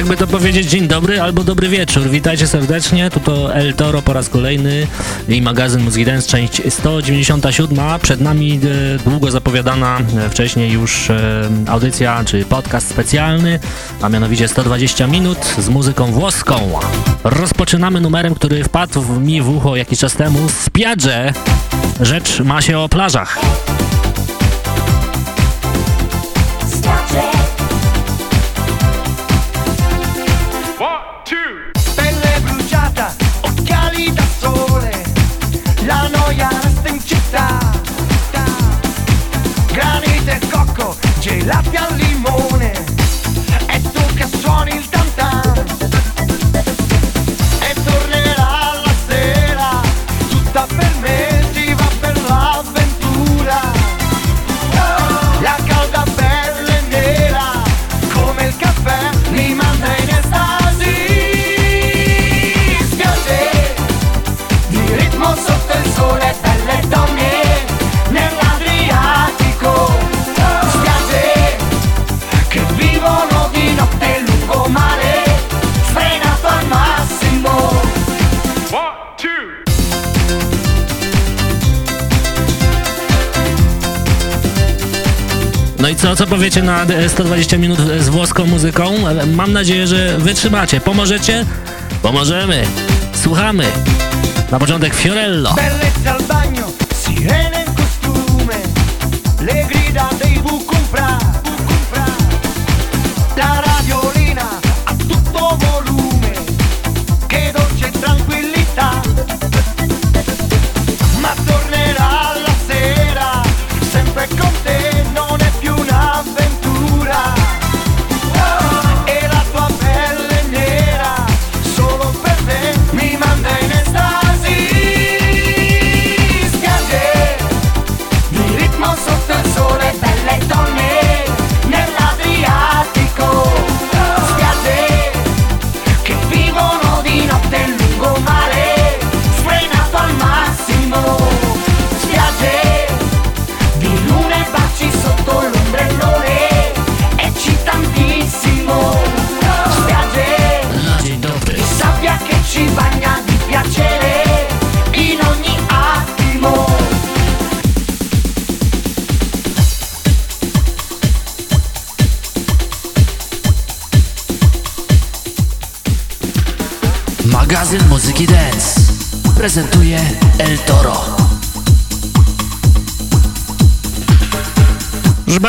Jakby to powiedzieć dzień dobry albo dobry wieczór. Witajcie serdecznie, tu to El Toro po raz kolejny i magazyn Muzyki Dance, część 197. Przed nami e, długo zapowiadana e, wcześniej już e, audycja czy podcast specjalny, a mianowicie 120 minut z muzyką włoską. Rozpoczynamy numerem, który wpadł mi w ucho jakiś czas temu. Spiadże. Rzecz ma się o plażach. Gelato al limone i co, co powiecie na e, 120 minut z włoską muzyką? Mam nadzieję, że wytrzymacie. Pomożecie? Pomożemy. Słuchamy. Na początek Fiorello.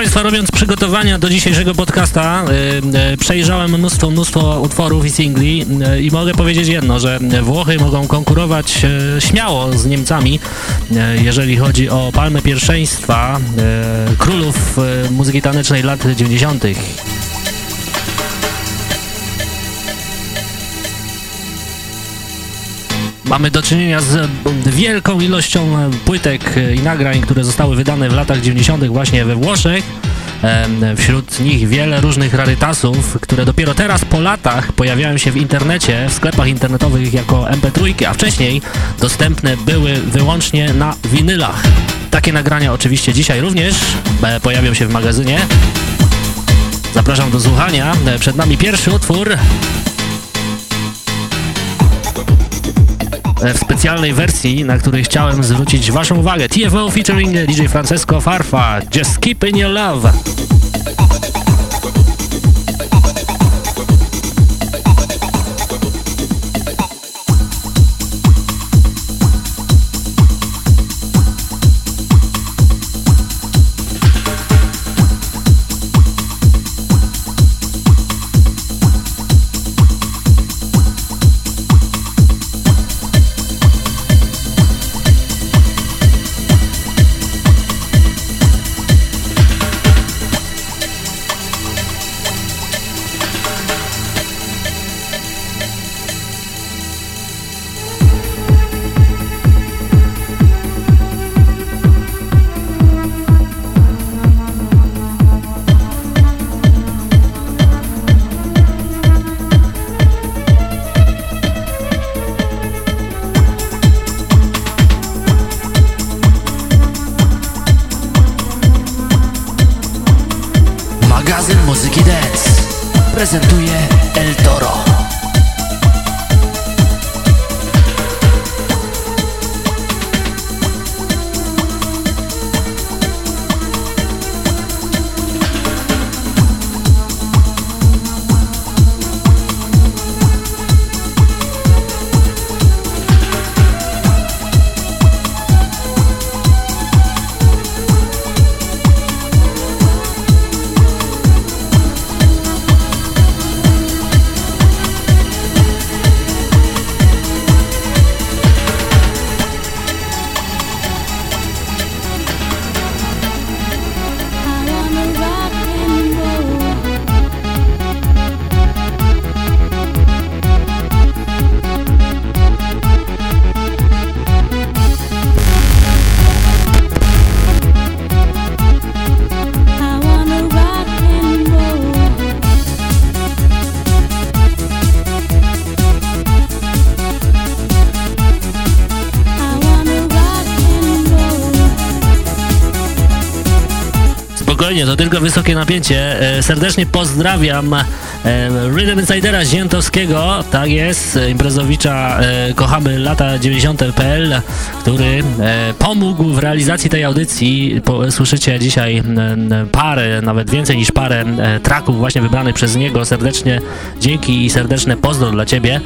Państwa, robiąc przygotowania do dzisiejszego podcasta, y, y, przejrzałem mnóstwo, mnóstwo utworów i singli y, i mogę powiedzieć jedno, że Włochy mogą konkurować y, śmiało z Niemcami, jeżeli chodzi o palmę pierwszeństwa królów muzyki tanecznej lat 90. Mamy do czynienia z wielką ilością e, płytek e, i nagrań, które zostały wydane w latach 90. właśnie we Włoszech. Wśród nich wiele różnych rarytasów, które dopiero teraz po latach pojawiają się w internecie, w sklepach internetowych jako MP3, a wcześniej dostępne były wyłącznie na winylach. Takie nagrania oczywiście dzisiaj również e, pojawią się w magazynie. Zapraszam do słuchania. Przed nami pierwszy utwór w specjalnej wersji, na której chciałem zwrócić Waszą uwagę. TFO featuring DJ Francesco Farfa. Just keep in your love. Wysokie napięcie. E, serdecznie pozdrawiam e, Rhythm Insidera Ziętowskiego, tak jest, imprezowicza e, kochamy lata 90.pl, który pomógł w realizacji tej audycji. Słyszycie dzisiaj parę, nawet więcej niż parę traków właśnie wybranych przez niego. Serdecznie dzięki i serdeczne pozdro dla Ciebie,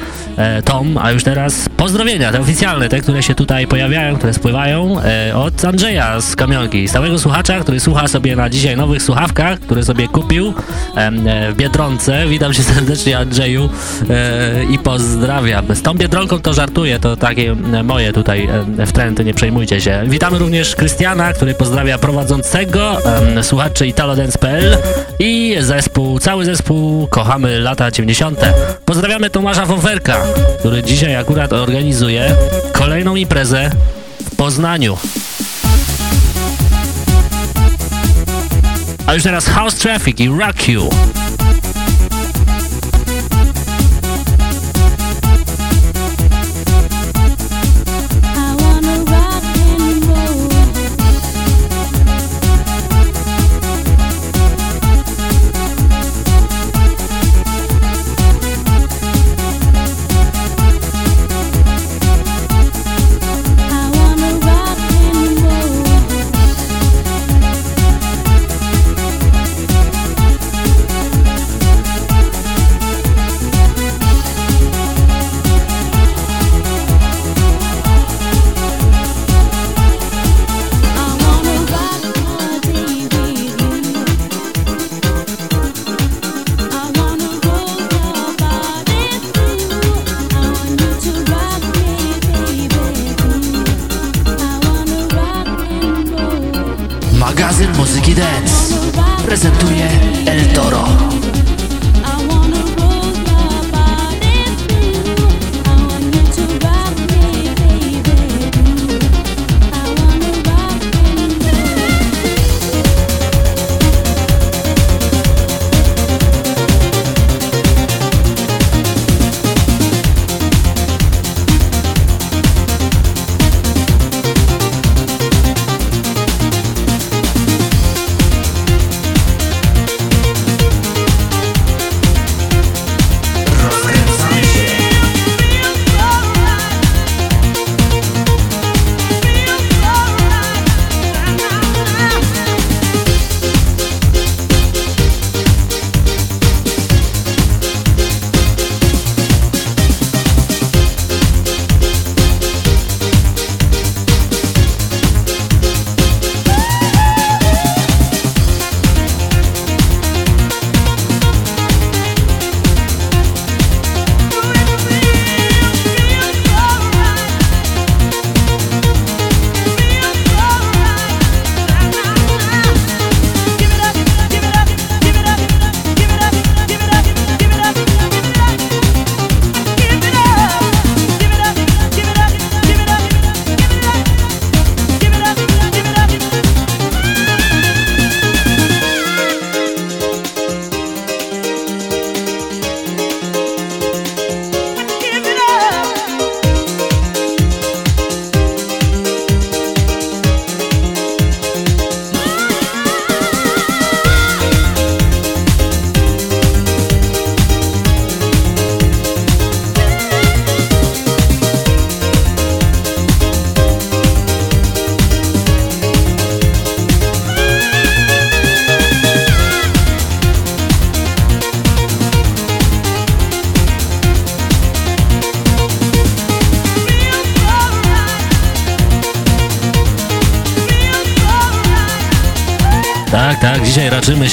Tom. A już teraz pozdrowienia, te oficjalne, te, które się tutaj pojawiają, które spływają od Andrzeja z Kamionki, stałego słuchacza, który słucha sobie na dzisiaj nowych słuchawkach, które sobie kupił e, w Biedronce. Witam cię serdecznie Andrzeju e, i pozdrawiam. Z tą Biedronką to żartuję, to takie moje tutaj wtręty, nie przejmujcie się. Witamy również Krystiana, który pozdrawia prowadzącego, słuchaczy italodance.pl i zespół, cały zespół Kochamy lata 90. Pozdrawiamy Tomasza Foferka, który dzisiaj akurat organizuje kolejną imprezę w Poznaniu. A już teraz House Traffic i Rock You.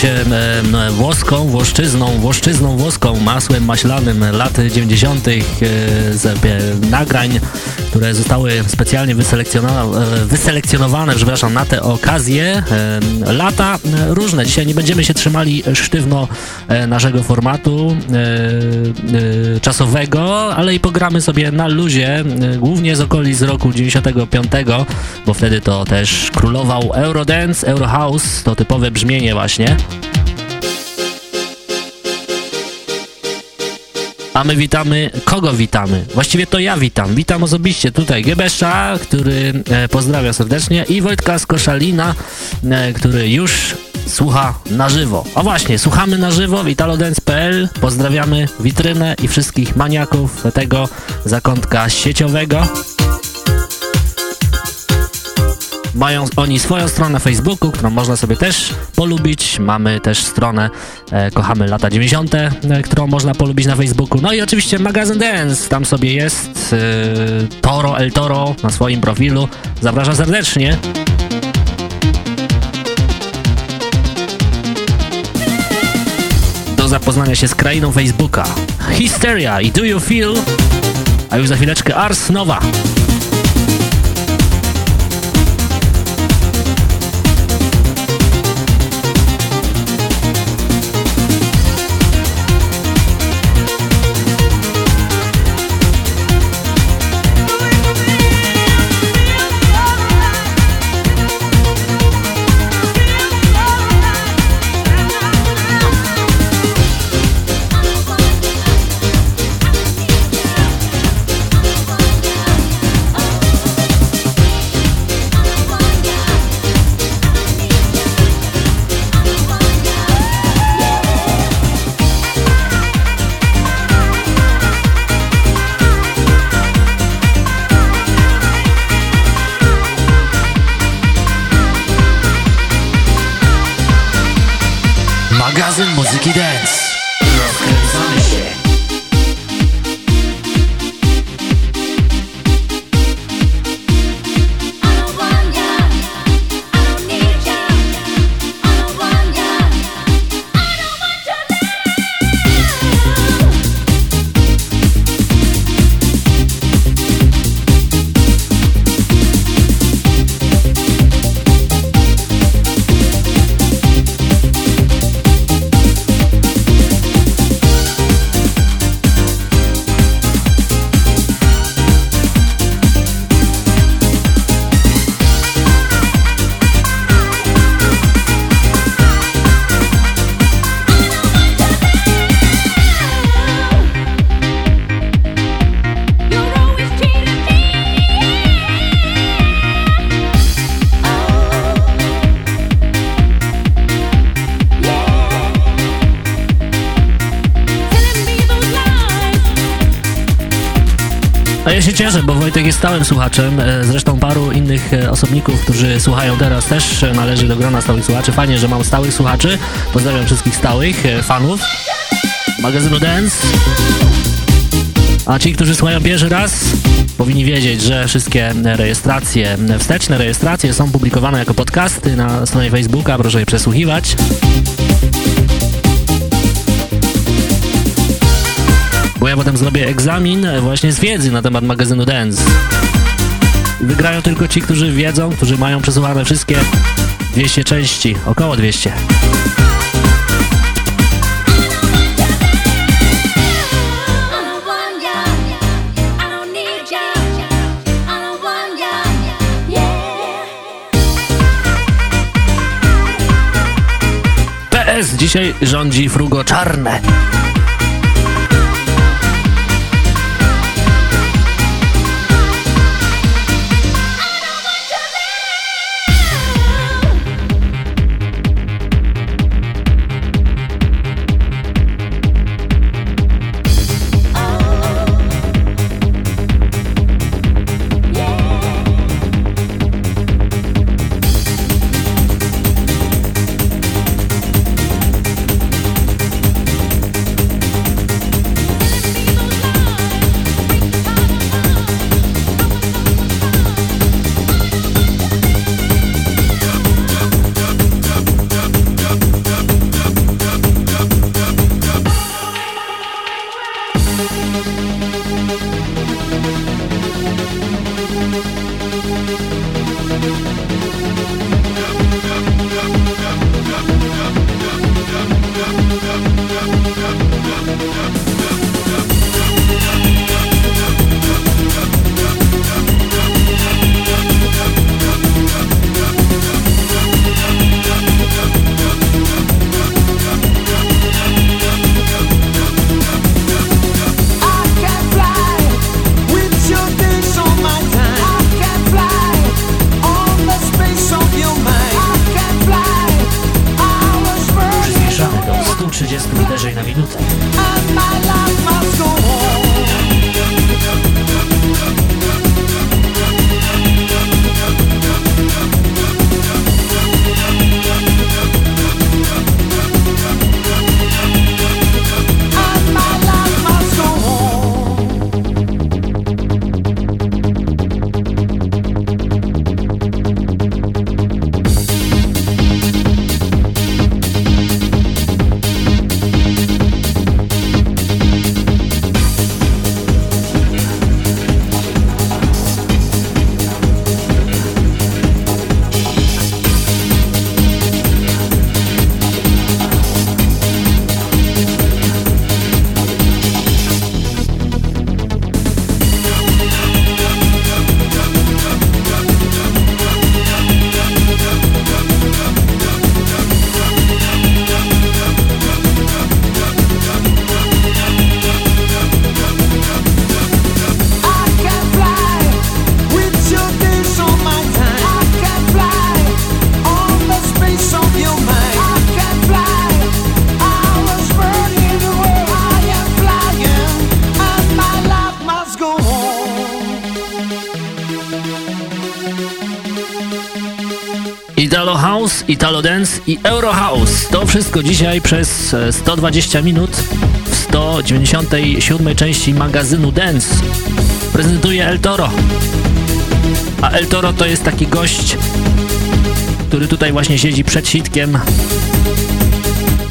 Się e, włoską, włoszczyzną, włoszczyzną włoską, masłem maślanym lat 90. E, z nagrań, które zostały specjalnie wyselekcjonowane, e, wyselekcjonowane przepraszam, na te okazje. E, lata różne. Dzisiaj nie będziemy się trzymali sztywno naszego formatu czasowego, ale i pogramy sobie na luzie, głównie z okolic roku 95, bo wtedy to też królował Eurodance, Eurohouse, to typowe brzmienie właśnie. A my witamy, kogo witamy? Właściwie to ja witam. Witam osobiście tutaj Gebesza, który e, pozdrawia serdecznie i Wojtka z Koszalina, e, który już słucha na żywo. A właśnie, słuchamy na żywo w italodance.pl. Pozdrawiamy witrynę i wszystkich maniaków tego zakątka sieciowego. Mają oni swoją stronę na Facebooku, którą można sobie też polubić. Mamy też stronę e, Kochamy lata 90., e, którą można polubić na Facebooku. No i oczywiście magazyn Dance, tam sobie jest e, Toro El Toro na swoim profilu. Zapraszam serdecznie. Do zapoznania się z krainą Facebooka. Hysteria i Do You Feel? A już za chwileczkę Ars Nova. Wojtek jest stałym słuchaczem. E, zresztą paru innych e, osobników, którzy słuchają teraz też należy do grona stałych słuchaczy. Fajnie, że mam stałych słuchaczy. Pozdrawiam wszystkich stałych e, fanów magazynu Dance. A ci, którzy słuchają pierwszy raz, powinni wiedzieć, że wszystkie rejestracje, wsteczne rejestracje są publikowane jako podcasty na stronie Facebooka. Proszę je przesłuchiwać. Ja potem zrobię egzamin właśnie z wiedzy na temat magazynu Dance. Wygrają tylko ci, którzy wiedzą, którzy mają przesłuchane wszystkie 200 części, około 200. PS dzisiaj rządzi frugo czarne. Wszystko dzisiaj przez 120 e, minut w 197 części magazynu Dance. Prezentuje El Toro. A El Toro to jest taki gość, który tutaj właśnie siedzi przed sitkiem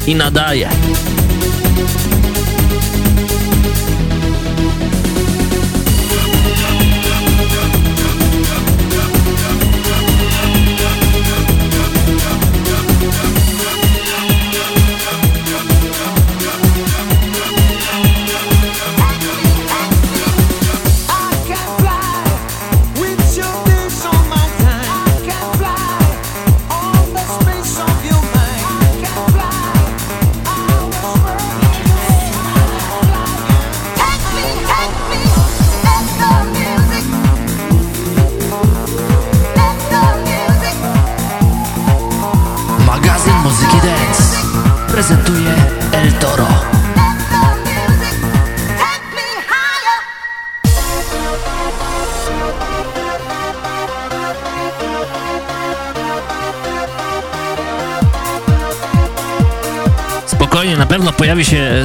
i nadaje.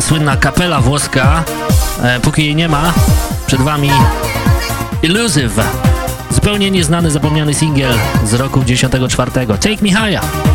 Słynna kapela włoska. E, póki jej nie ma, przed wami Illusive. Zupełnie nieznany, zapomniany singiel z roku 94. Take Me Higher.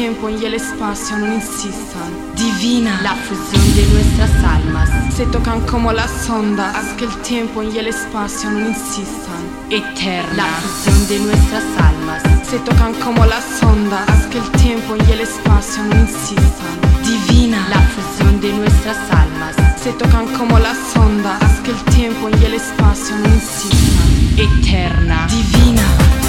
Tiempo y el espacio no insistan. Divina la fusión de nuestras almas. Se tocan como las ondas. Haz que el tiempo y el espacio no insistan. Eterna la fusión de nuestras almas. Se tocan como las ondas. Haz que el tiempo y el espacio no insistan. Divina la fusión de nuestras almas. Se tocan como las ondas. Haz que el tiempo y el espacio no insistan. Eterna, divina.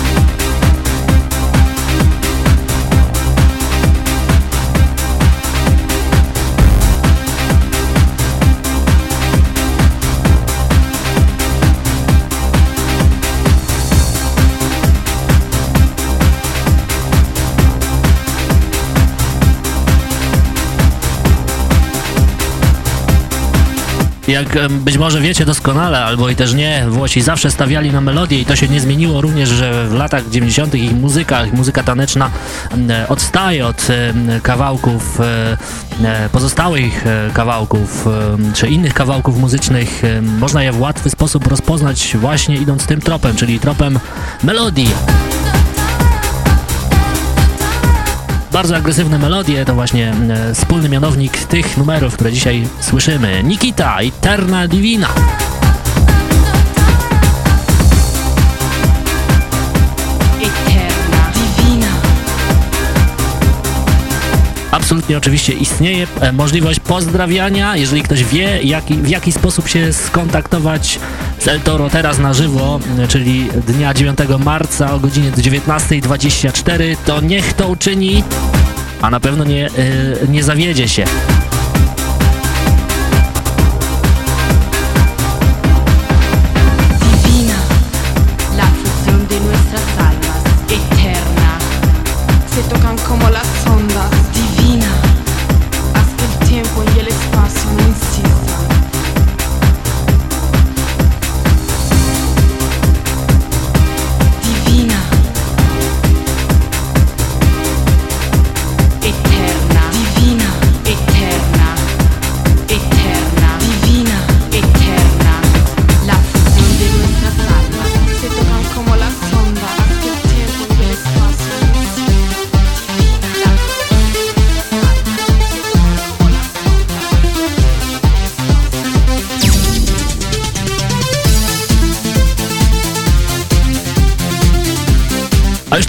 Jak być może wiecie doskonale, albo i też nie, Włosi zawsze stawiali na melodię i to się nie zmieniło również, że w latach 90. ich muzyka, ich muzyka taneczna odstaje od kawałków, e, pozostałych e, kawałków, czy innych kawałków muzycznych. Można je w łatwy sposób rozpoznać właśnie idąc tym tropem, czyli tropem melodii. Bardzo agresywne melodie to właśnie e, wspólny mianownik tych numerów, które dzisiaj słyszymy. Nikita i Terna Divina. Absolutnie oczywiście istnieje e, możliwość pozdrawiania, jeżeli ktoś wie jaki, w jaki sposób się skontaktować z El Toro teraz na żywo, e, czyli dnia 9 marca o godzinie 19.24, to niech to uczyni, a na pewno nie, yy, nie zawiedzie się.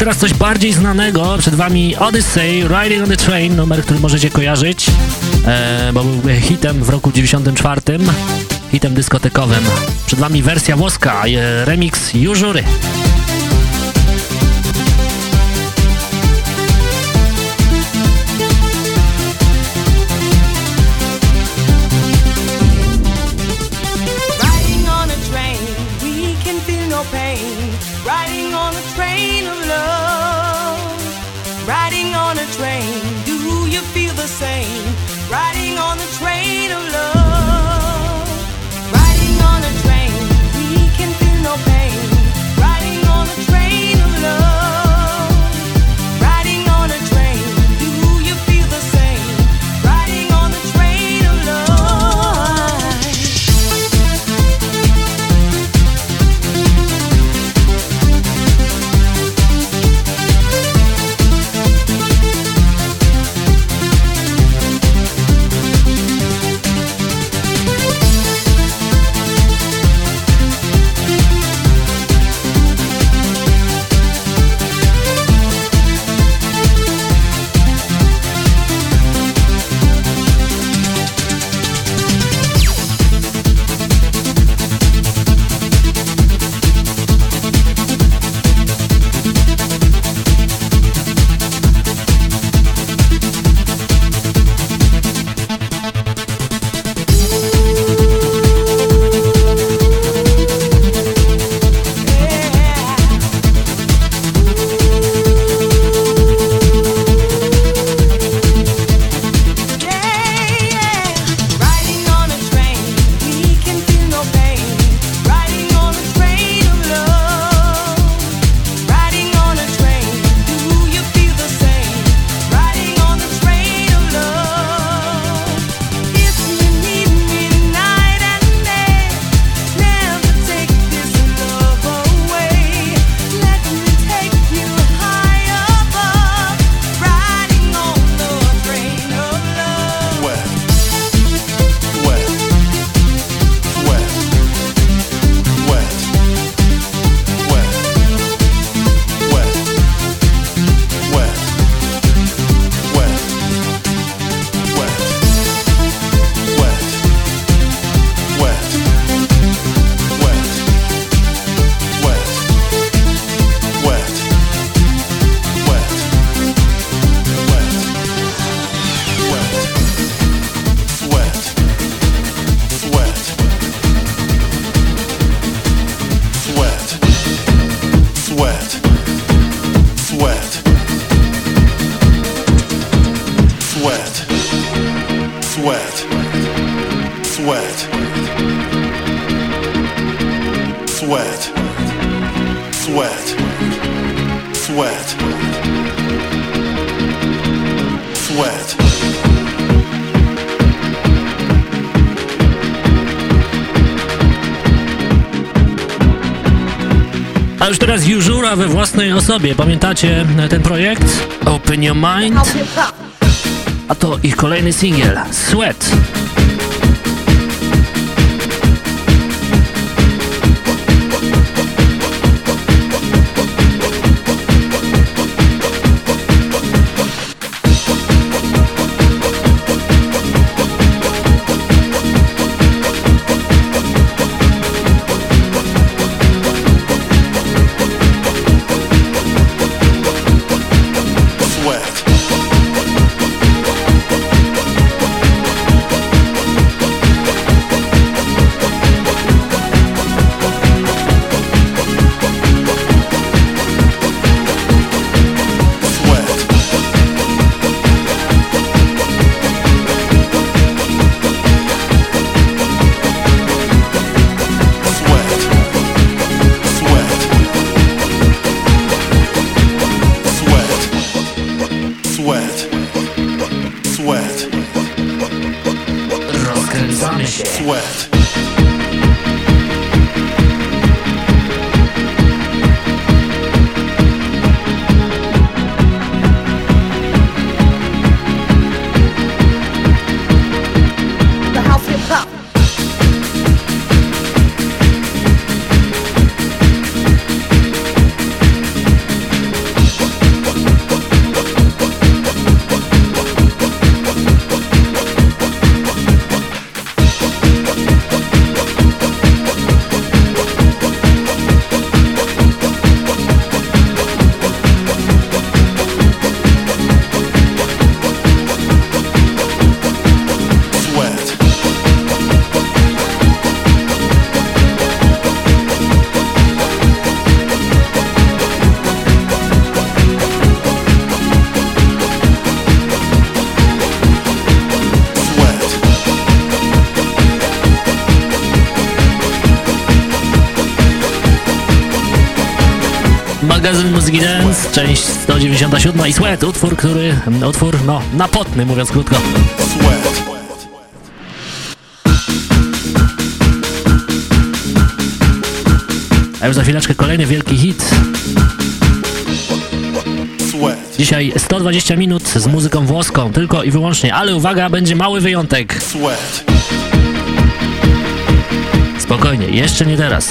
Teraz coś bardziej znanego. Przed wami Odyssey, Riding on the Train, numer, który możecie kojarzyć, e, bo był hitem w roku 94, hitem dyskotekowym. Przed wami wersja włoska, e, remix Jużury. Osobie. Pamiętacie ten projekt? Open Your Mind? A to ich kolejny singiel, Sweat. Część 197 i Sweat, utwór, który, utwór, no, napotny, mówiąc krótko. A już za chwileczkę kolejny wielki hit. Dzisiaj 120 minut z muzyką włoską, tylko i wyłącznie, ale uwaga, będzie mały wyjątek. Spokojnie, jeszcze nie teraz.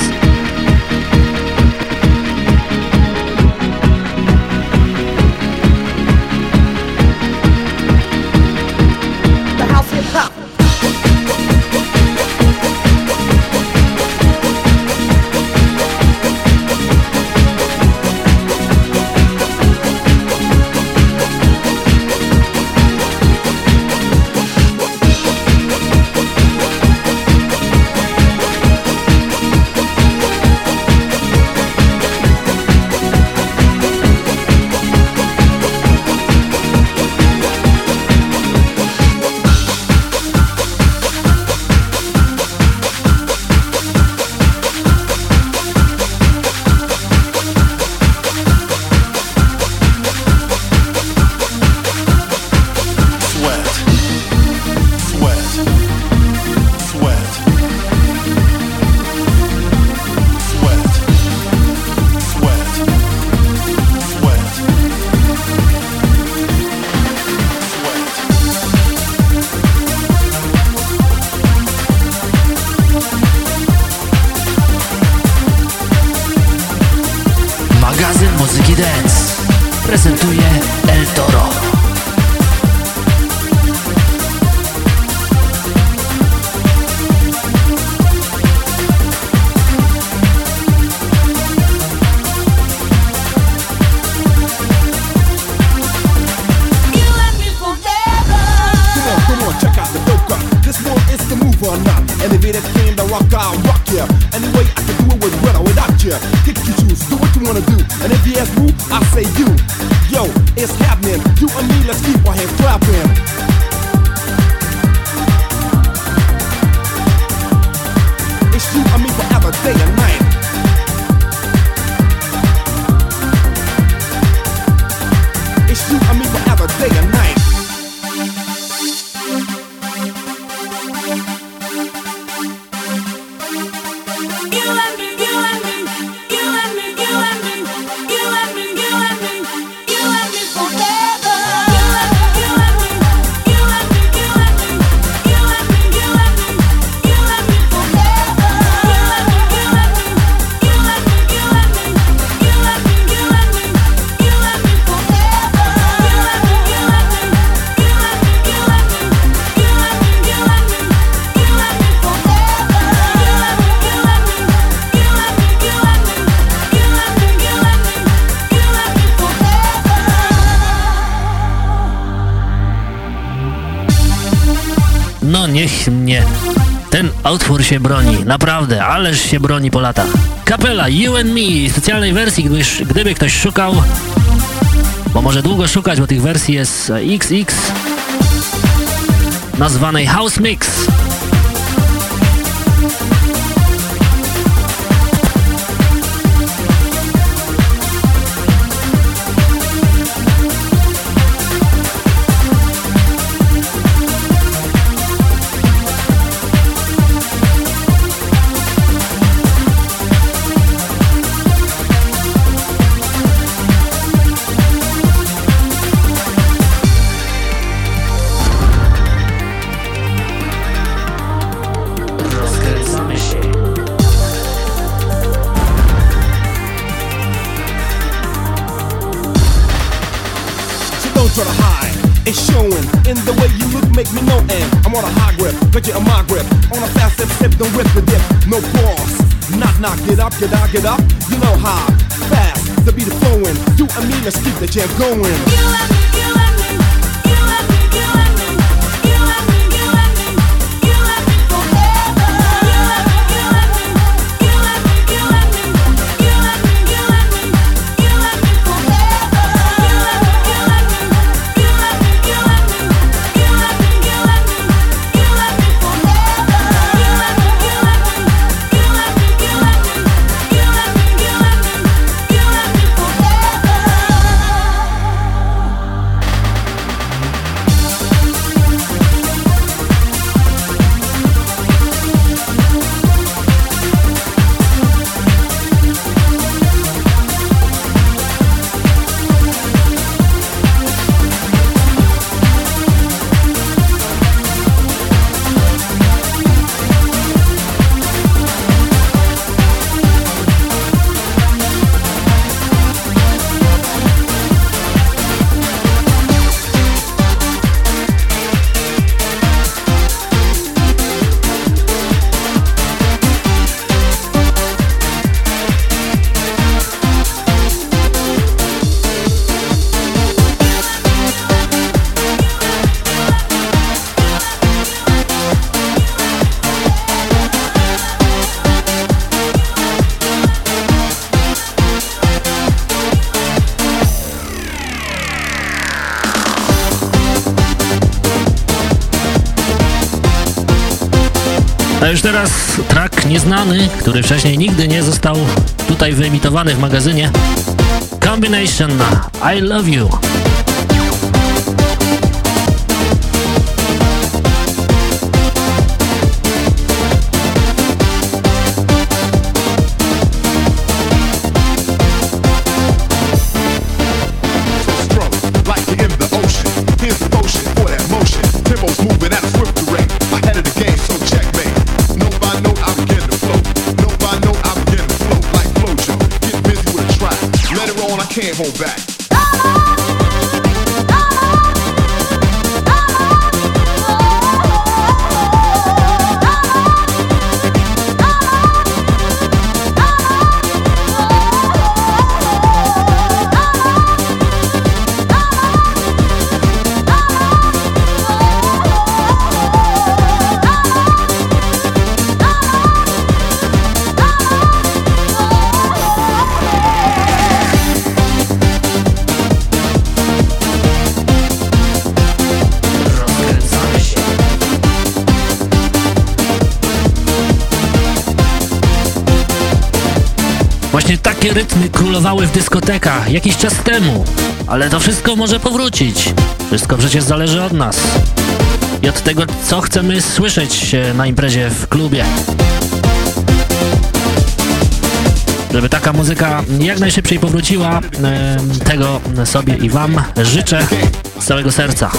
Ten utwór się broni, naprawdę, ależ się broni po latach. Kapela You and Me, specjalnej wersji, gdybyś, gdyby ktoś szukał, bo może długo szukać, bo tych wersji jest XX, nazwanej House Mix. Get up, get up, you know how fast the beat is flowing. Do I mean let's keep the jam going? Nieznany, który wcześniej nigdy nie został tutaj wyemitowany w magazynie. Combination I Love You. Hold back. Takie rytmy królowały w dyskotekach jakiś czas temu, ale to wszystko może powrócić. Wszystko przecież zależy od nas i od tego, co chcemy słyszeć na imprezie w klubie. Żeby taka muzyka jak najszybciej powróciła, tego sobie i Wam życzę z całego serca.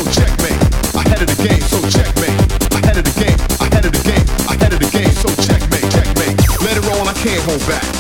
can't hold back.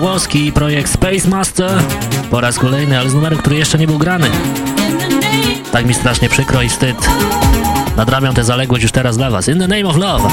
Włoski projekt Space Master. Po raz kolejny, ale z numeru, który jeszcze nie był grany. Tak mi strasznie przykro i wstyd. Nadrabiam tę zaległość już teraz dla was. In the name of love.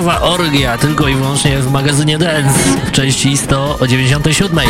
Nowa orgia tylko i wyłącznie w magazynie Dance w części 100 o 97.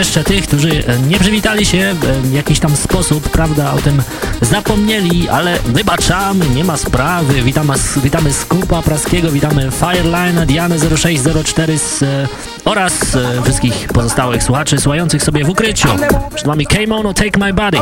jeszcze tych, którzy nie przywitali się w jakiś tam sposób, prawda, o tym zapomnieli, ale wybaczamy, nie ma sprawy. Witamy, witamy Skupa Praskiego, witamy Fireline, Diany 0604 z, e, oraz e, wszystkich pozostałych słuchaczy słuchających sobie w ukryciu. Przed wami K-Mono, Take My Body.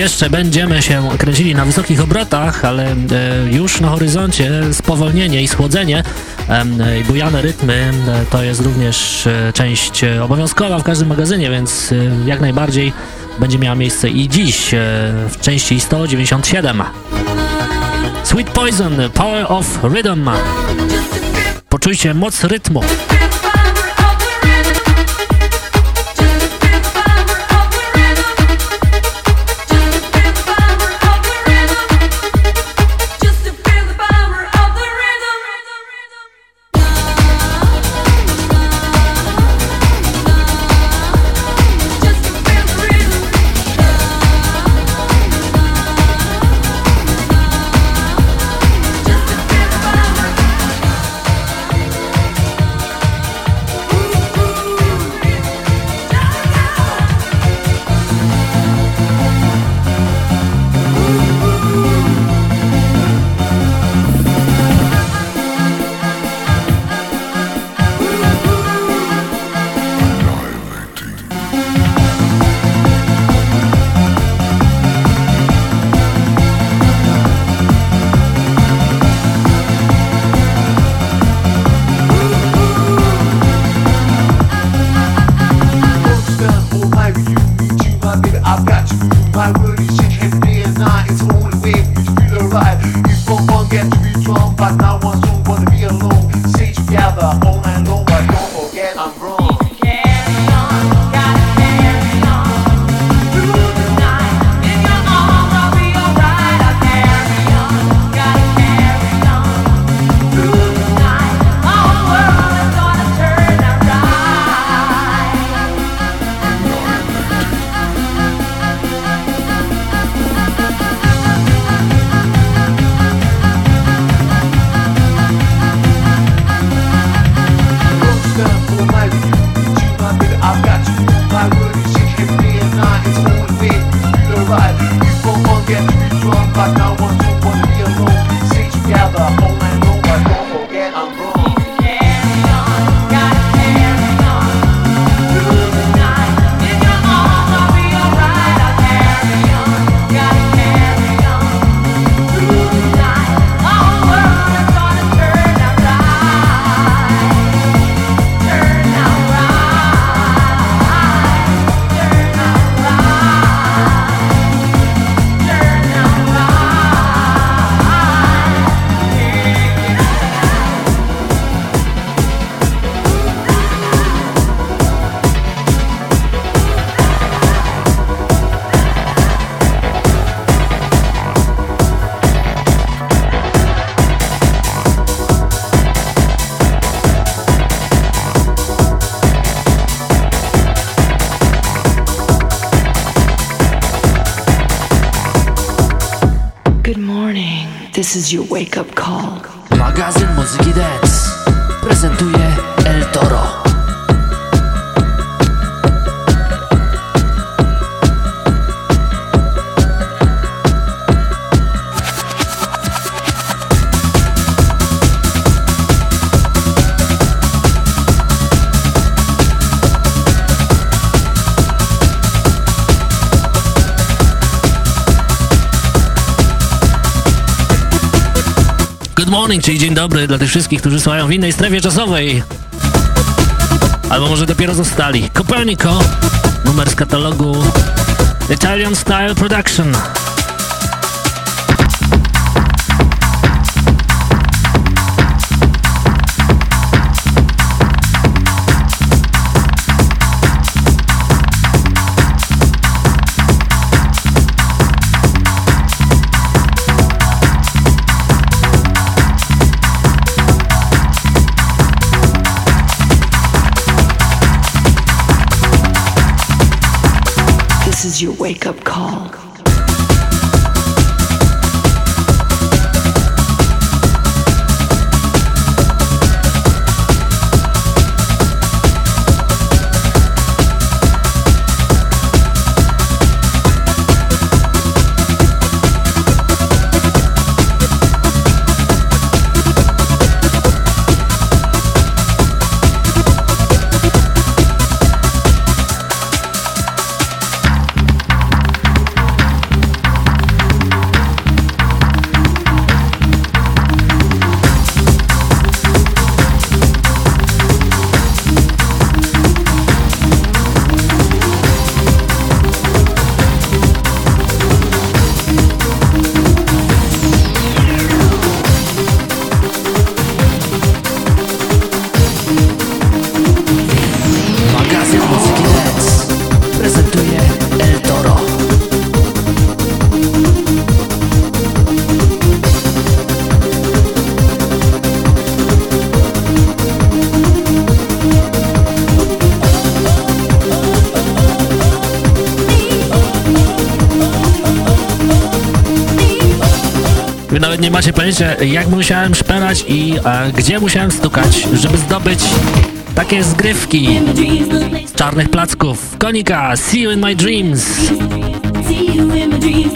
Jeszcze będziemy się kręcili na wysokich obrotach, ale e, już na horyzoncie spowolnienie i schłodzenie e, i bujane rytmy e, to jest również część obowiązkowa w każdym magazynie, więc jak najbardziej będzie miała miejsce i dziś w części 197. Sweet Poison, Power of Rhythm. Poczujcie moc rytmu. Your wake up call. Muzyki Dance morning, czyli dzień dobry dla tych wszystkich, którzy słuchają w innej strefie czasowej. Albo może dopiero zostali. Copernico, numer z katalogu Italian Style Production. Pojęcia, jak musiałem szperać i e, gdzie musiałem stukać, żeby zdobyć takie zgrywki z czarnych placków. Konika, see you in my dreams. See you in my dreams.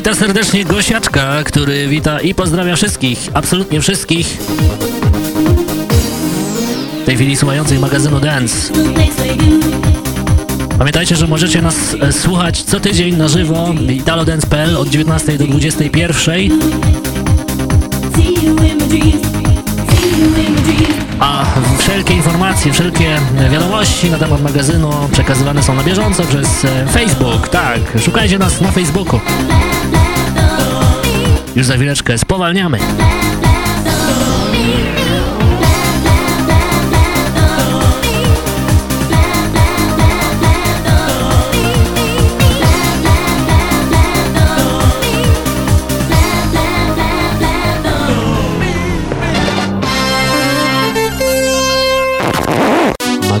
Toro wita serdecznie Gosiaczka, który wita i pozdrawia wszystkich, absolutnie wszystkich w tej chwili słuchających magazynu Dance. Pamiętajcie, że możecie nas e, słuchać co tydzień na żywo italodance.pl od 19 do 21. A wszelkie informacje, wszelkie wiadomości na temat magazynu przekazywane są na bieżąco przez e, Facebook. Tak, szukajcie nas na Facebooku. Już za chwileczkę spowalniamy.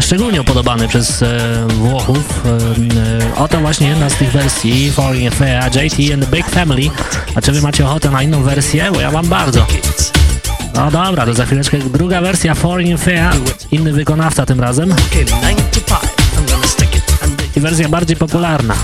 Szczególnie upodobany przez e, Włochów. E, oto właśnie jedna z tych wersji Foreign Affair, JT and the Big Family. A czy wy macie ochotę na inną wersję? Bo ja mam bardzo. No dobra, to za chwileczkę druga wersja Foreign Affair, inny wykonawca tym razem. I wersja bardziej popularna.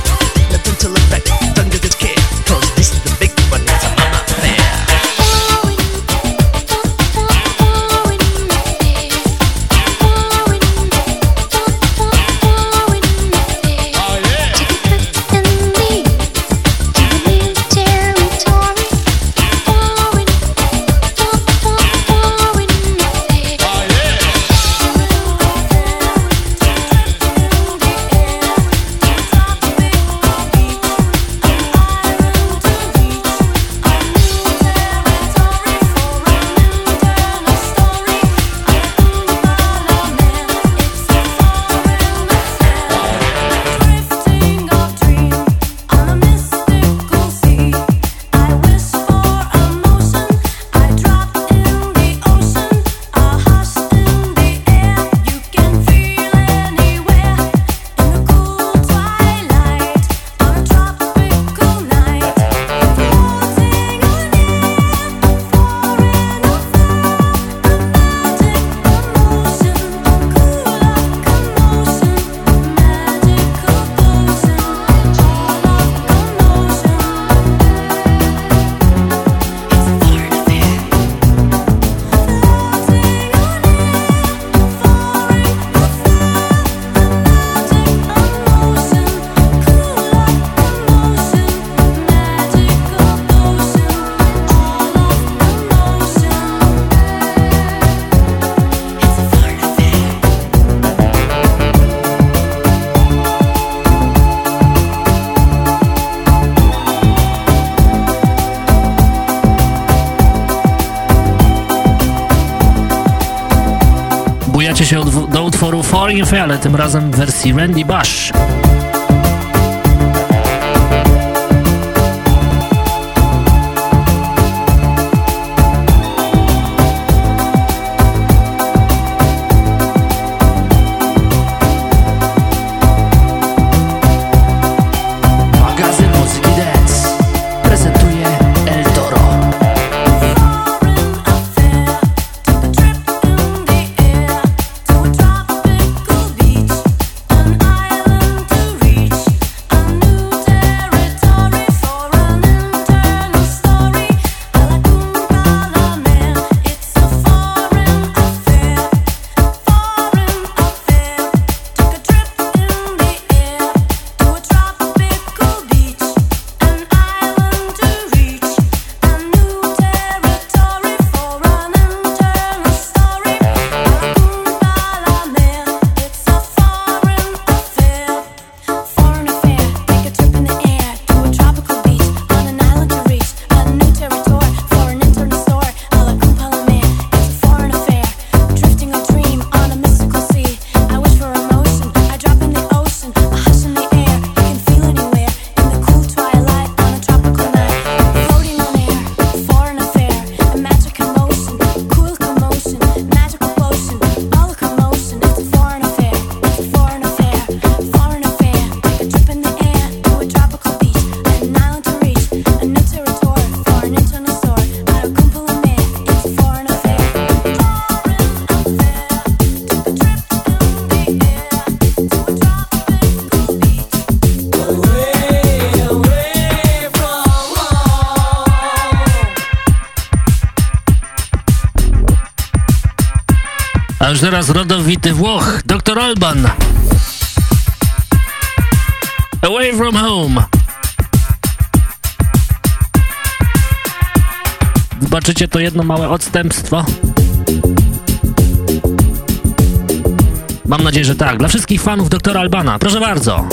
Fair, ale tym razem w wersji Randy Bush. Teraz rodowity Włoch, Dr. Alban. Away from home. Zobaczycie to jedno małe odstępstwo. Mam nadzieję, że tak. Dla wszystkich fanów doktora Albana, proszę bardzo.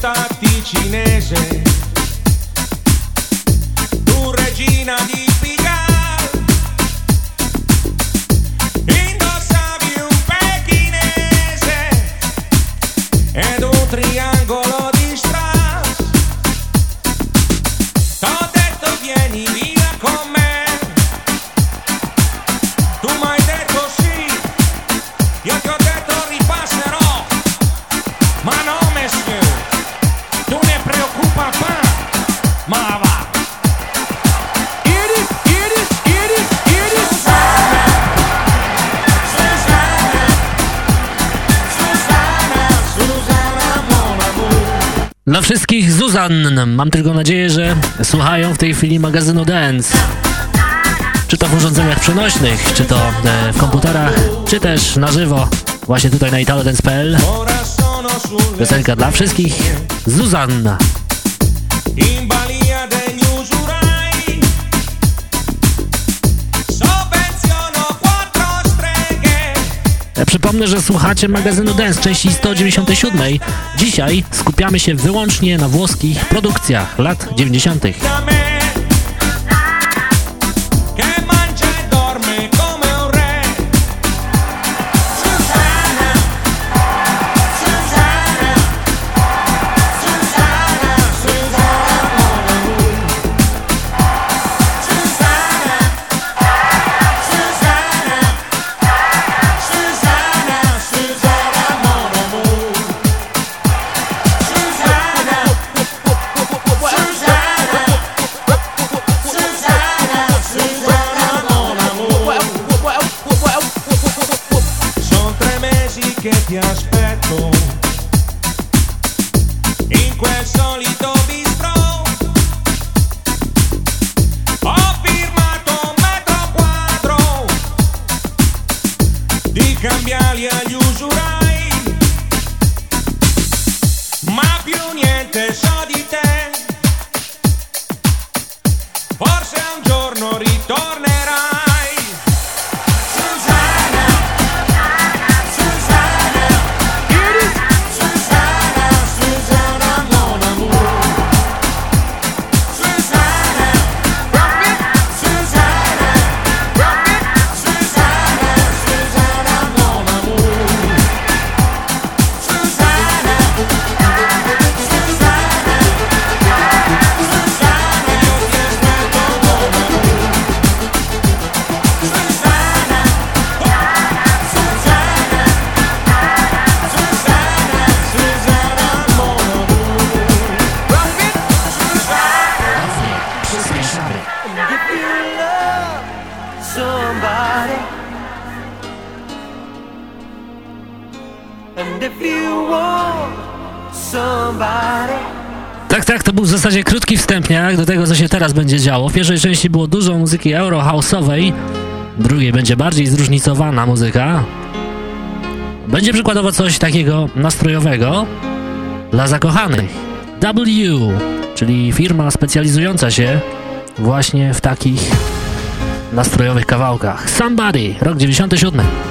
staticineze Mam tylko nadzieję, że słuchają w tej chwili magazynu Dance. Czy to w urządzeniach przenośnych, czy to e, w komputerach, czy też na żywo, właśnie tutaj na italodance.pl. Piosenka dla wszystkich Zuzanna. Przypomnę, że słuchacie magazynu Dance części 197. Dzisiaj skupiamy się wyłącznie na włoskich produkcjach lat 90. teraz będzie działo. W pierwszej części było dużo muzyki eurohouse'owej, w drugiej będzie bardziej zróżnicowana muzyka. Będzie przykładowo coś takiego nastrojowego dla zakochanych. W, czyli firma specjalizująca się właśnie w takich nastrojowych kawałkach. Somebody, rok 97.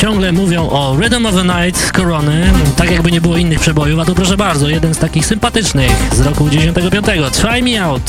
ciągle mówią o Rhythm of the Night z Korony, tak jakby nie było innych przebojów, a tu proszę bardzo, jeden z takich sympatycznych z roku 95, Try Me Out.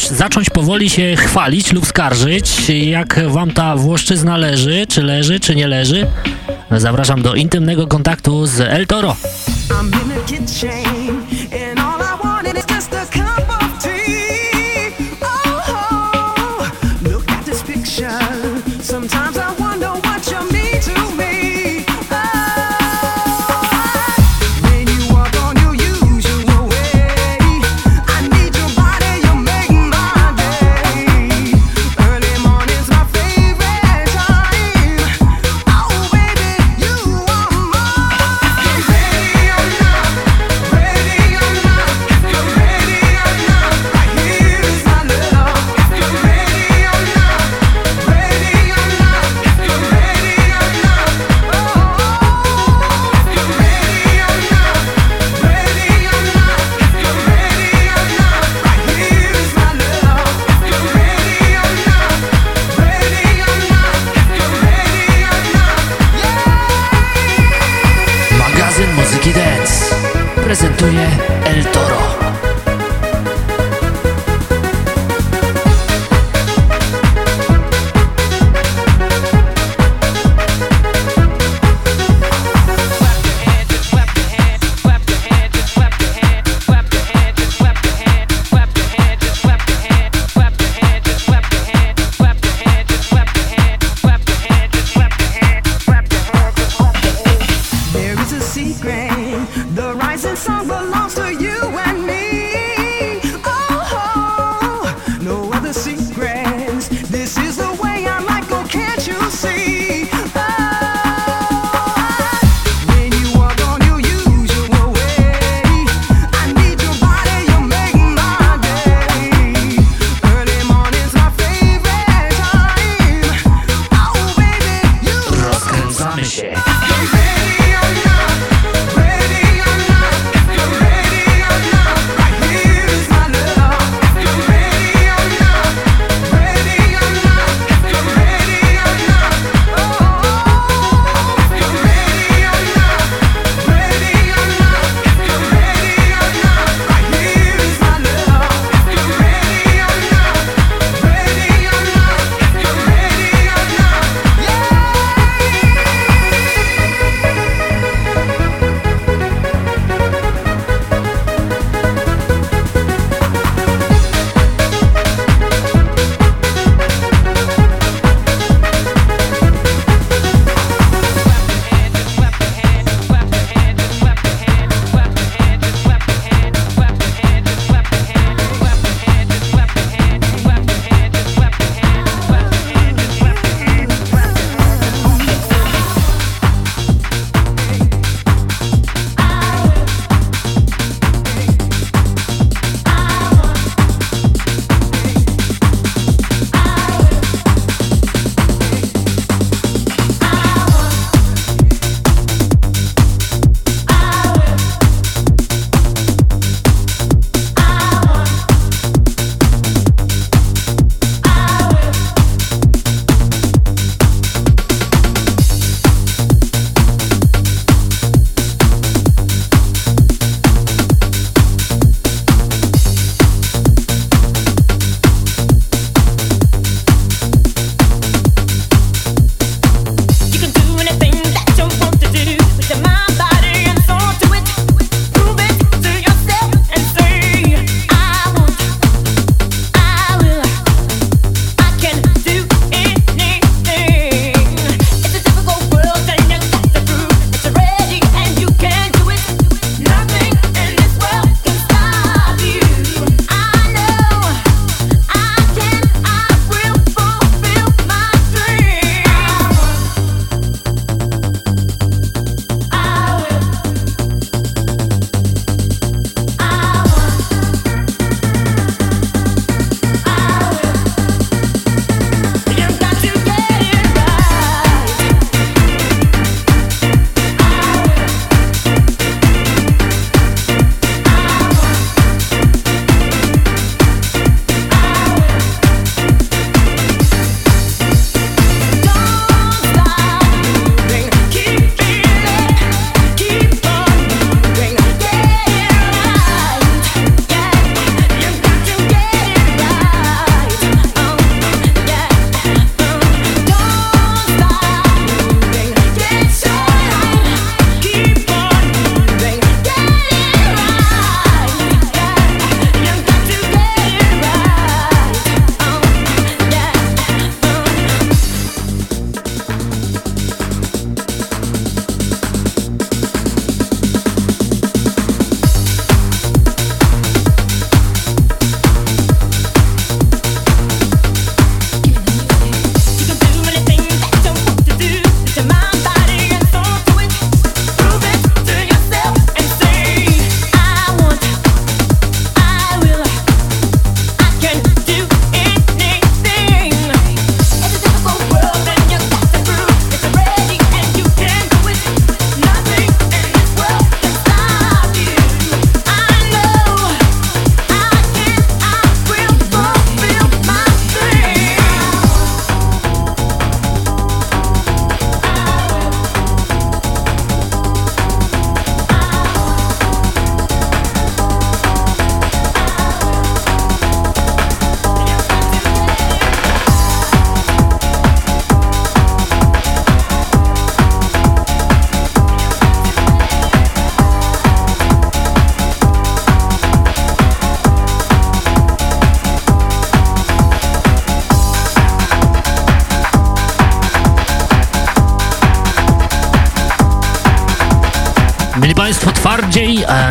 zacząć, zacząć powoli się chwalić lub skarżyć, jak wam ta Włoszczyzna leży, czy leży, czy nie leży. Zapraszam do intymnego kontaktu z El Toro.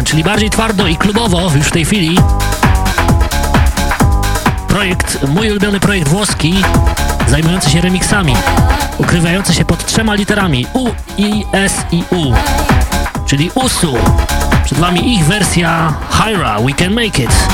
Czyli bardziej twardo i klubowo już w tej chwili. Projekt, mój ulubiony projekt włoski, zajmujący się remixami, ukrywający się pod trzema literami U, I, S i U, czyli USU. Przed Wami ich wersja Hyra, We Can Make It.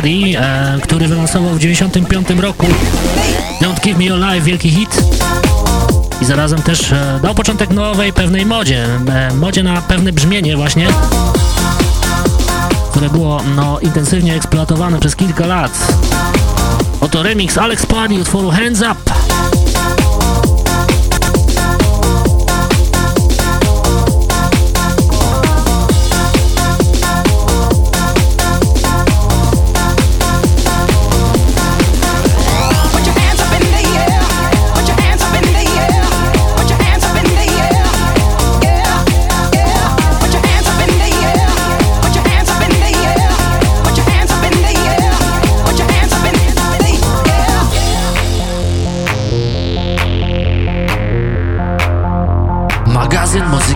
Party, e, który wylansował w 95 roku Don't Give Me Your Life, wielki hit. I zarazem też e, dał początek nowej, pewnej modzie, e, modzie na pewne brzmienie właśnie, które było no, intensywnie eksploatowane przez kilka lat. Oto remix Alex Party utworu Hands Up.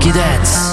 Magazyn muzyki dance.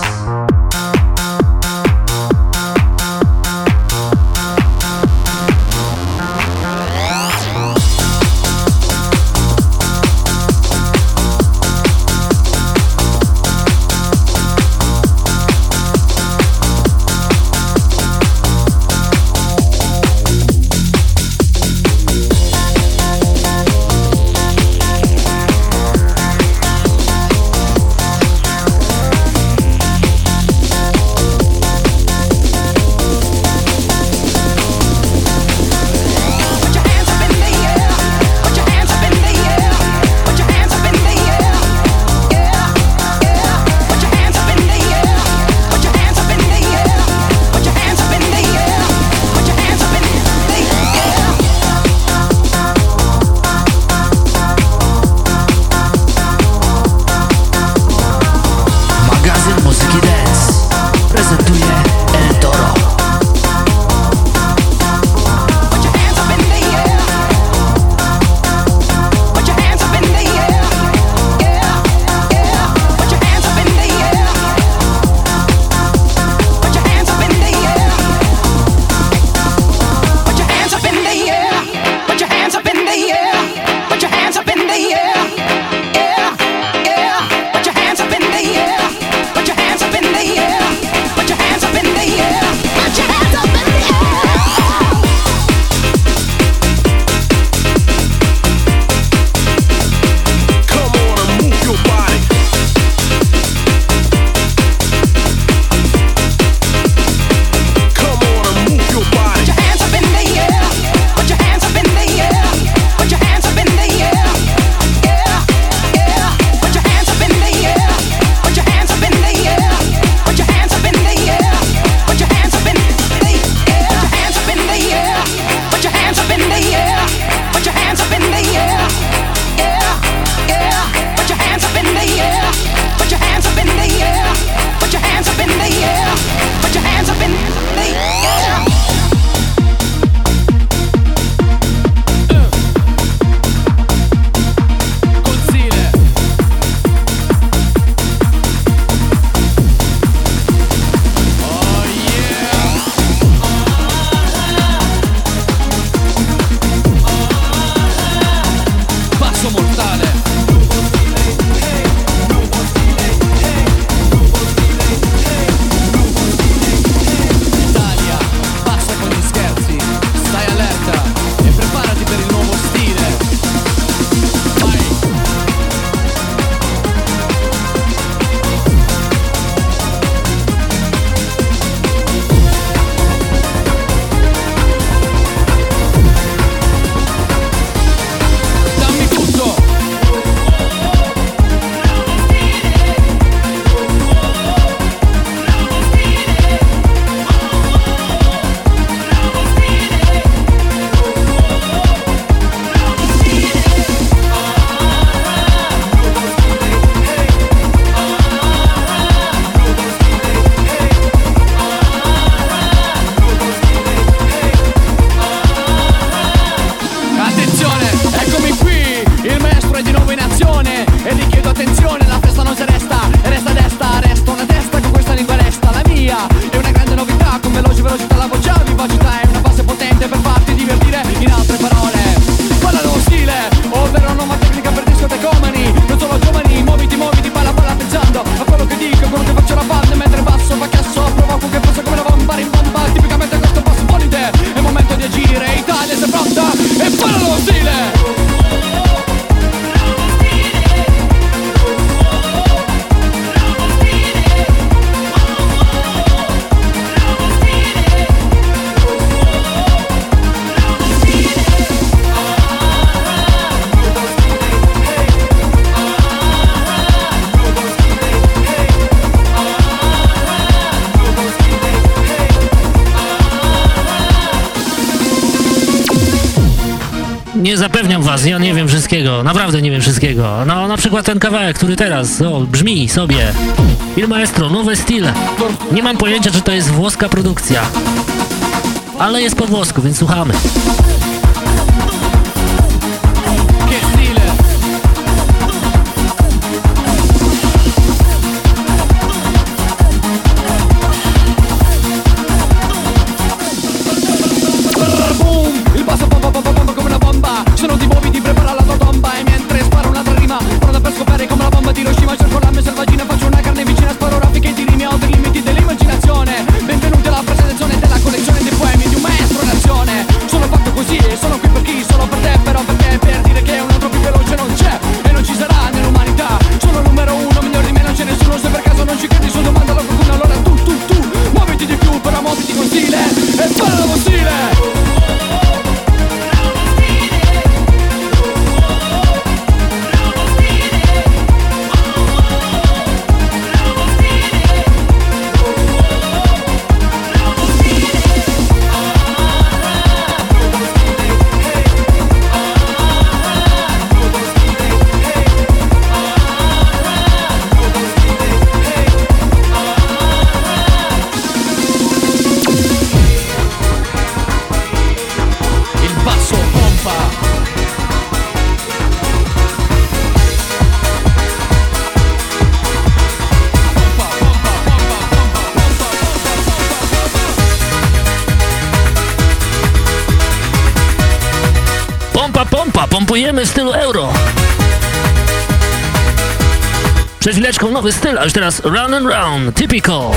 No, na przykład ten kawałek, który teraz o, brzmi sobie. Il Maestro, Nowe Steel. Nie mam pojęcia, czy to jest włoska produkcja, ale jest po włosku, więc słuchamy. styl, a już teraz Run and Round, typical.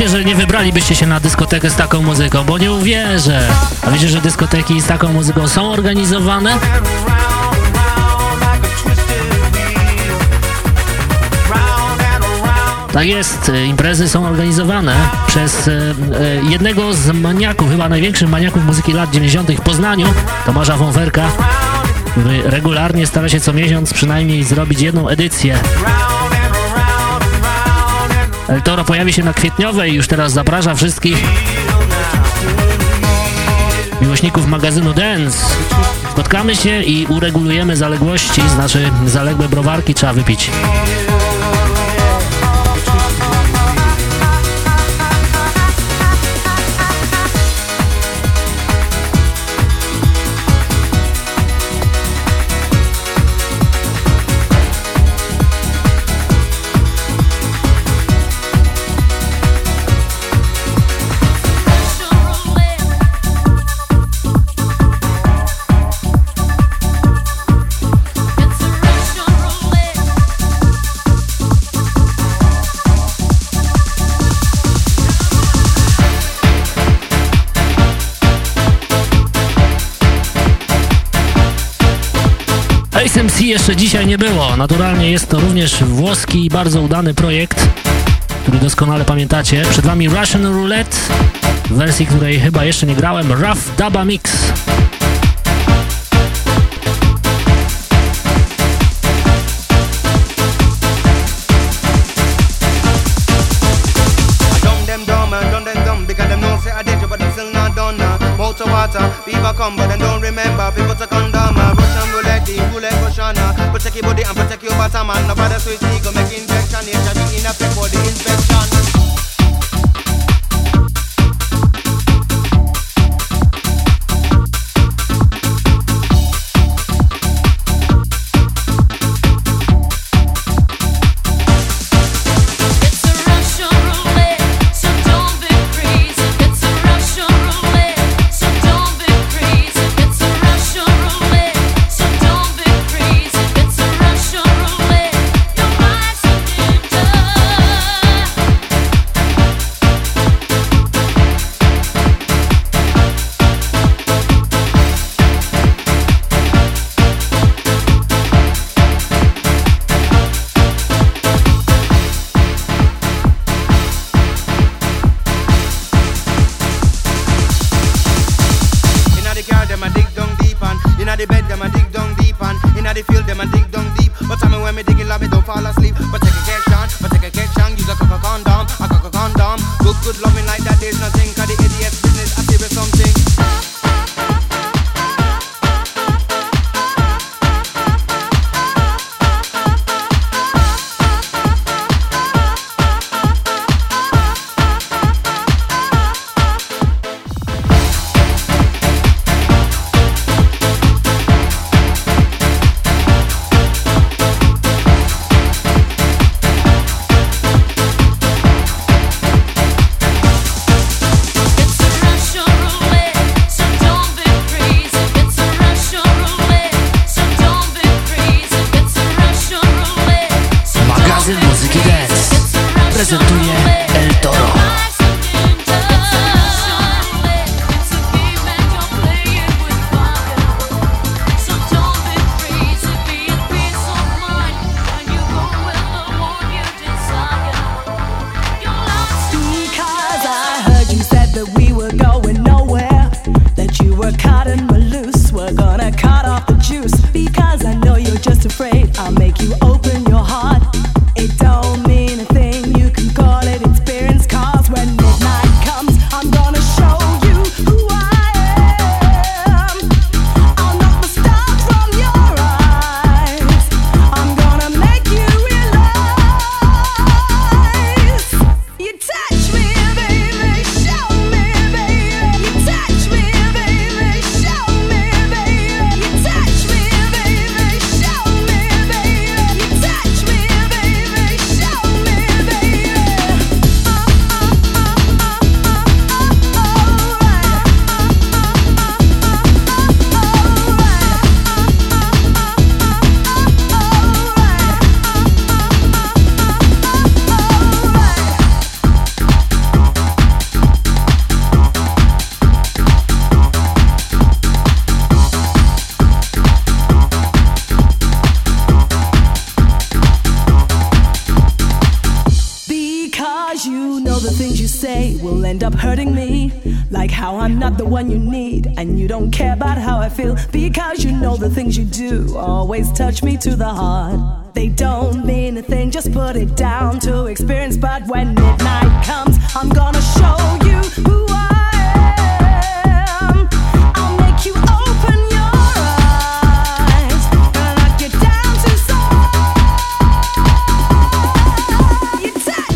Myślę, że nie wybralibyście się na dyskotekę z taką muzyką, bo nie uwierzę. A wiecie, że dyskoteki z taką muzyką są organizowane? Tak jest, e, imprezy są organizowane przez e, e, jednego z maniaków, chyba największych maniaków muzyki lat 90. w Poznaniu, Tomasza Wąwerka, który regularnie stara się co miesiąc przynajmniej zrobić jedną edycję El Toro pojawi się na kwietniowej, już teraz zaprasza wszystkich miłośników magazynu Dance. Spotkamy się i uregulujemy zaległości, znaczy zaległe browarki trzeba wypić. jeszcze dzisiaj nie było. Naturalnie jest to również włoski i bardzo udany projekt, który doskonale pamiętacie. Przed Wami Russian Roulette w wersji, której chyba jeszcze nie grałem, Rough Daba Mix. Man. Nobody switch ego, make infection. Nature be in a touch me to the heart. They don't mean a thing, just put it down to experience. But when midnight comes, I'm gonna show you who I am.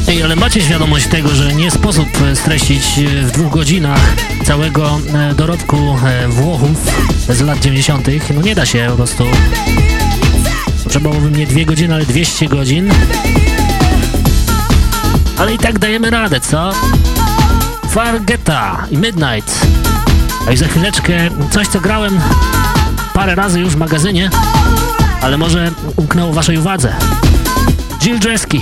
Ej, ale macie świadomość tego, że nie sposób e, streścić e, w dwóch godzinach całego e, dorobku Włochów z lat 90. No nie da się po prostu. Potrzebowałoby mnie dwie godziny, ale 200 godzin. Ale i tak dajemy radę, co? Fargetta i Midnight. A i za chwileczkę coś, co grałem parę razy już w magazynie, ale może umknęło waszej uwadze. Jill Dresky.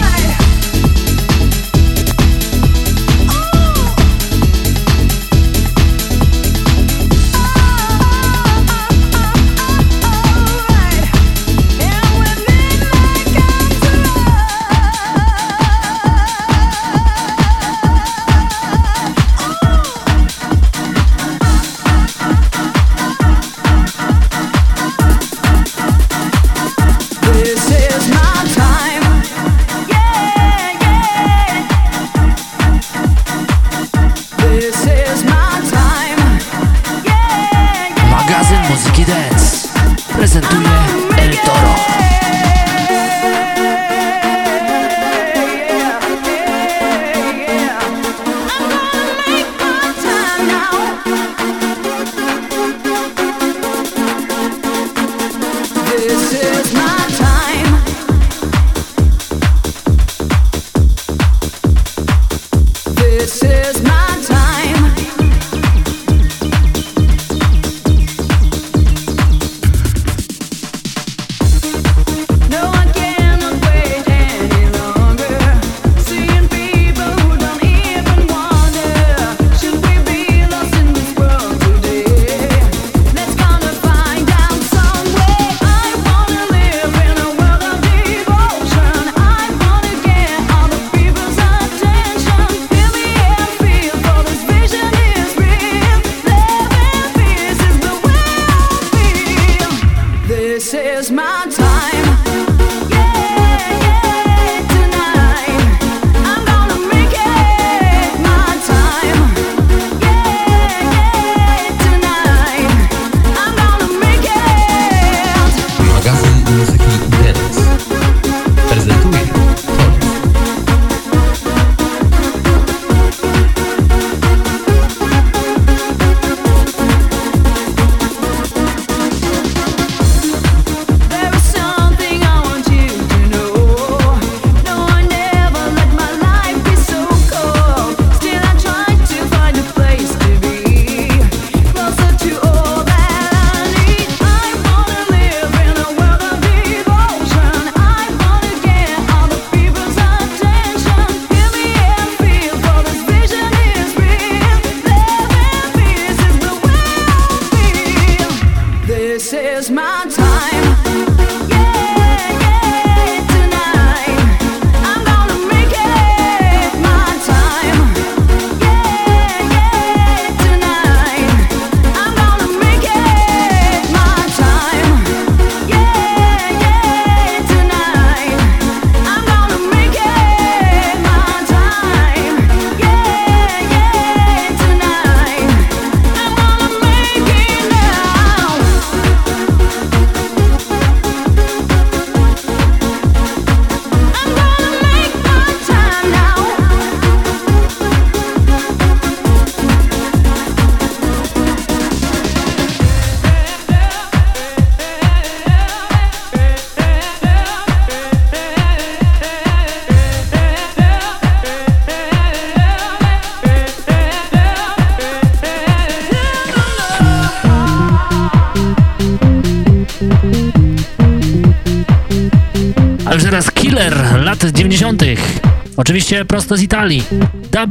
Prosto z Italii. Da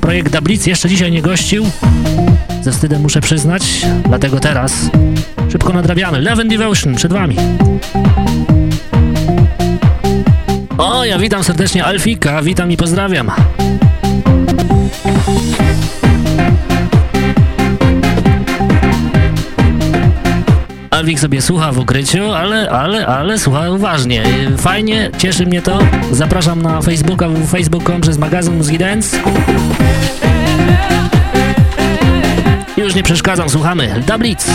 Projekt Da jeszcze dzisiaj nie gościł. Ze wstydem muszę przyznać, dlatego teraz szybko nadrabiamy. Love and Devotion przed wami. O, ja witam serdecznie Alfika, witam i pozdrawiam. Żelaznik sobie słucha w ukryciu, ale, ale, ale słucha uważnie. Fajnie, cieszy mnie to. Zapraszam na Facebooka, w facebook.com przez magazyn Muzyki Dance. Już nie przeszkadzam, słuchamy. Tablic.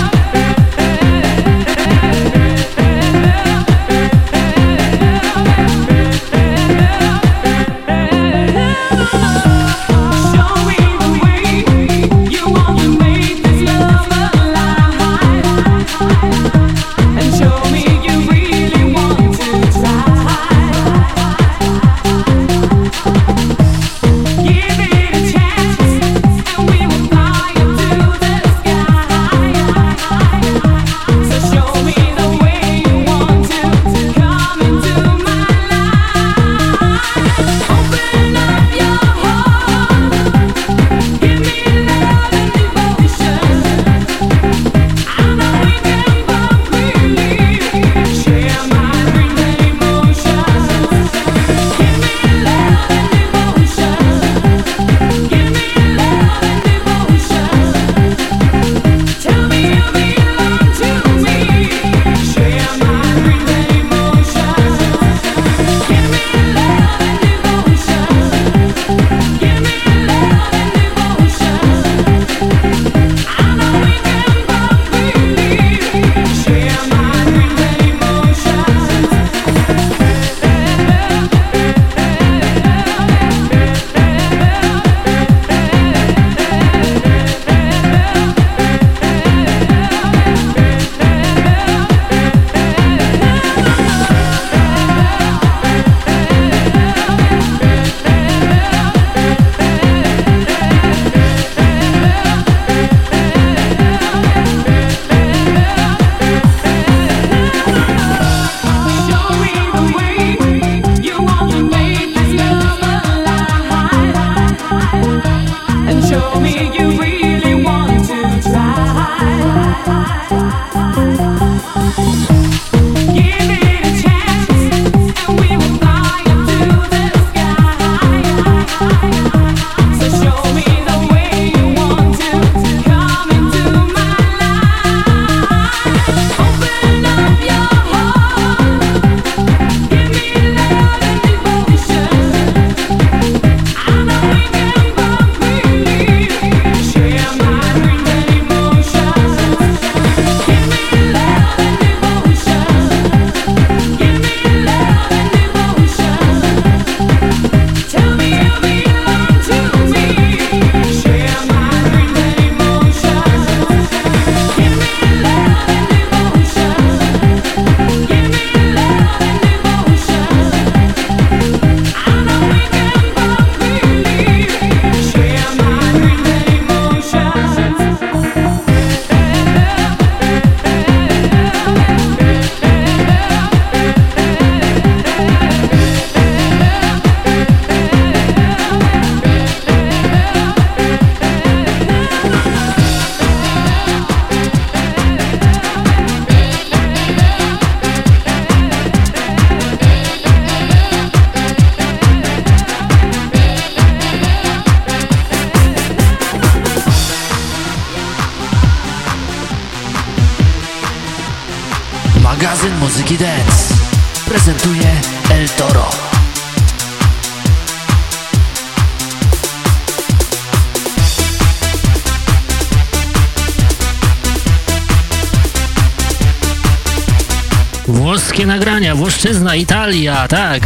Italia, tak.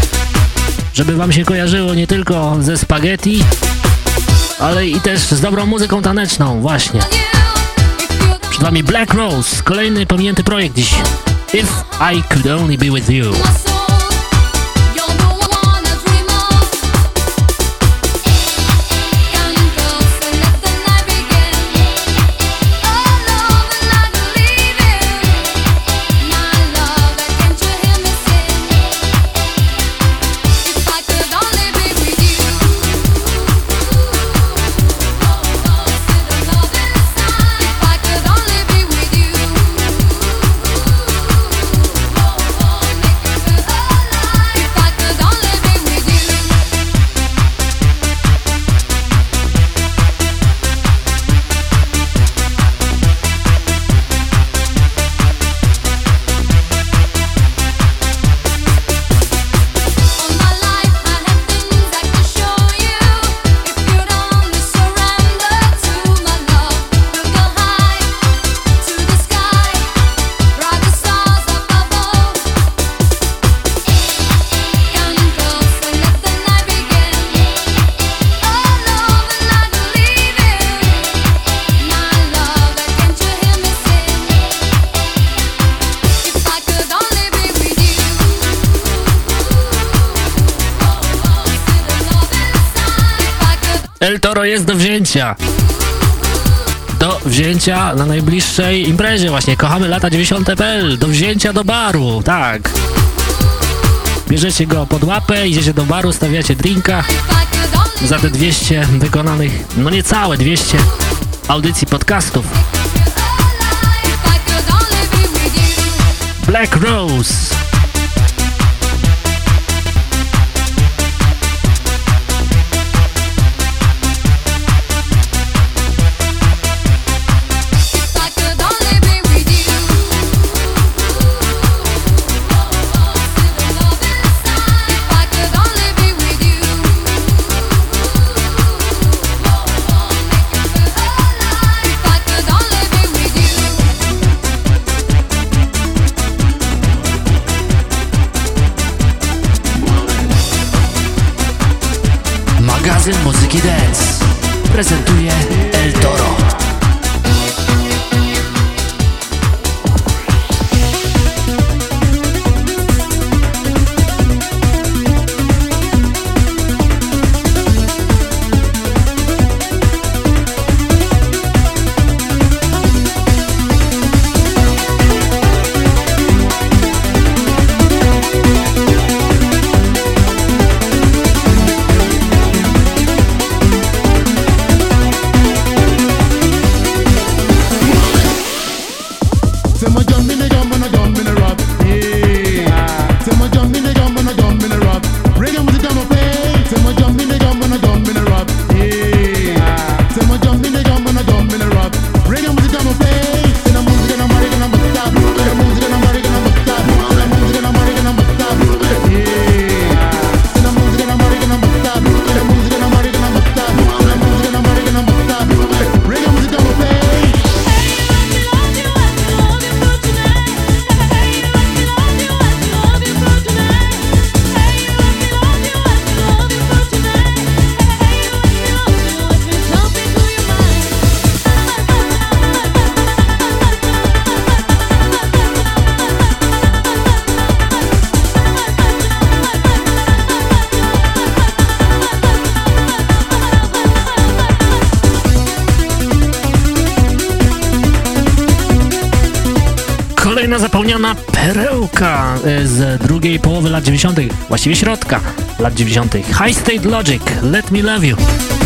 Żeby wam się kojarzyło nie tylko ze spaghetti, ale i też z dobrą muzyką taneczną, właśnie. Przed wami Black Rose, kolejny pominięty projekt dziś. If I Could Only Be With You. El Toro jest do wzięcia. Do wzięcia na najbliższej imprezie właśnie. Kochamy lata 90.pl. Do wzięcia do baru, tak. Bierzecie go pod łapę, idziecie do baru, stawiacie drinka. Za te 200 wykonanych, no niecałe 200 audycji podcastów. Black Rose. 90., właściwie środka lat 90. High State Logic, Let Me Love You.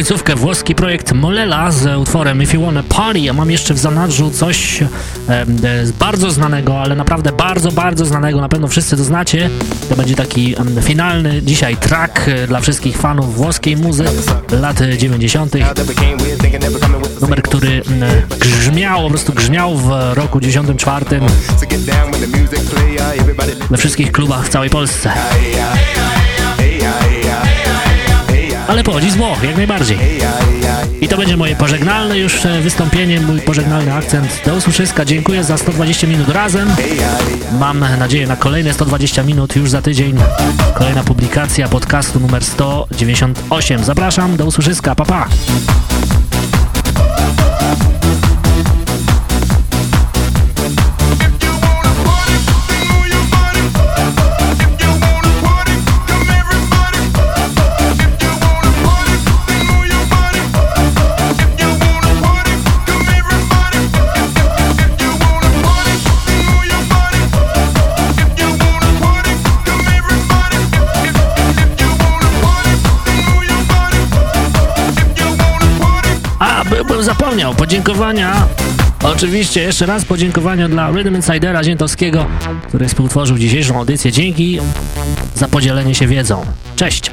Końcówkę włoski projekt Molela z utworem If You Wanna Party. Ja mam jeszcze w zanadrzu coś em, e, bardzo znanego, ale naprawdę bardzo, bardzo znanego. Na pewno wszyscy to znacie. To będzie taki finalny dzisiaj track e, dla wszystkich fanów włoskiej muzy lat 90. Numer, który em, grzmiał, po prostu grzmiał w roku 94 we wszystkich klubach w całej Polsce. Ale pochodzi z Włoch, jak najbardziej. I to będzie moje pożegnalne już e, wystąpienie, mój pożegnalny akcent. Do usłyszyska, dziękuję za 120 minut razem. Mam nadzieję na kolejne 120 minut już za tydzień. Kolejna publikacja podcastu numer 198. Zapraszam, do usłyszyska, pa pa! Podziękowania. Oczywiście, jeszcze raz podziękowania dla Rhythm Insidera Ziętowskiego, który współtworzył dzisiejszą audycję. Dzięki za podzielenie się wiedzą. Cześć!